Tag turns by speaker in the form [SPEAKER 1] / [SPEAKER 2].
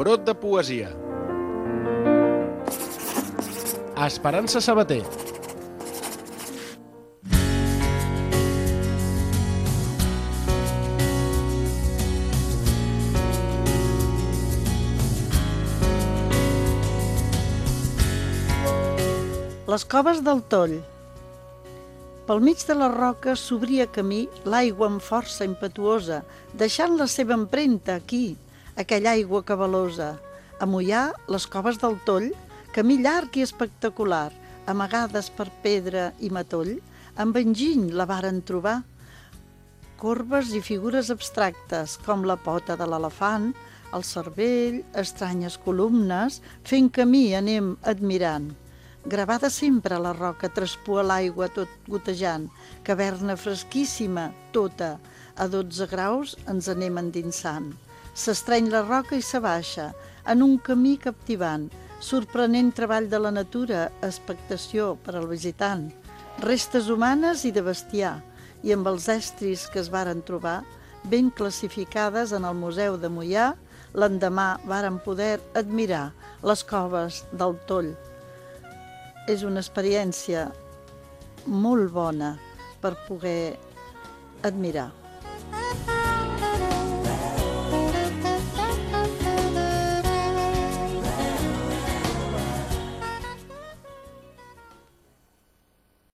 [SPEAKER 1] Tarot de poesia. Esperança Sabater.
[SPEAKER 2] Les coves del Toll. Pel mig de la roca s'obria camí l'aigua amb força impetuosa, deixant la seva empremta aquí, aquella aigua cabalosa. A Mollà, les coves del Toll, camí llarg i espectacular, amagades per pedra i matoll, amb enginy la varen trobar. Corbes i figures abstractes, com la pota de l'elefant, el cervell, estranyes columnes, fent camí anem admirant. Gravada sempre la roca, traspua l'aigua tot gotejant, caverna fresquíssima, tota. A 12 graus ens anem endinsant. S'estreny la roca i s'abaixa, en un camí captivant, sorprenent treball de la natura, expectació per al visitant, restes humanes i de bestiar, i amb els estris que es varen trobar, ben classificades en el Museu de Mollà, l'endemà varen poder admirar les coves del Toll, és una experiència molt bona per poder admirar.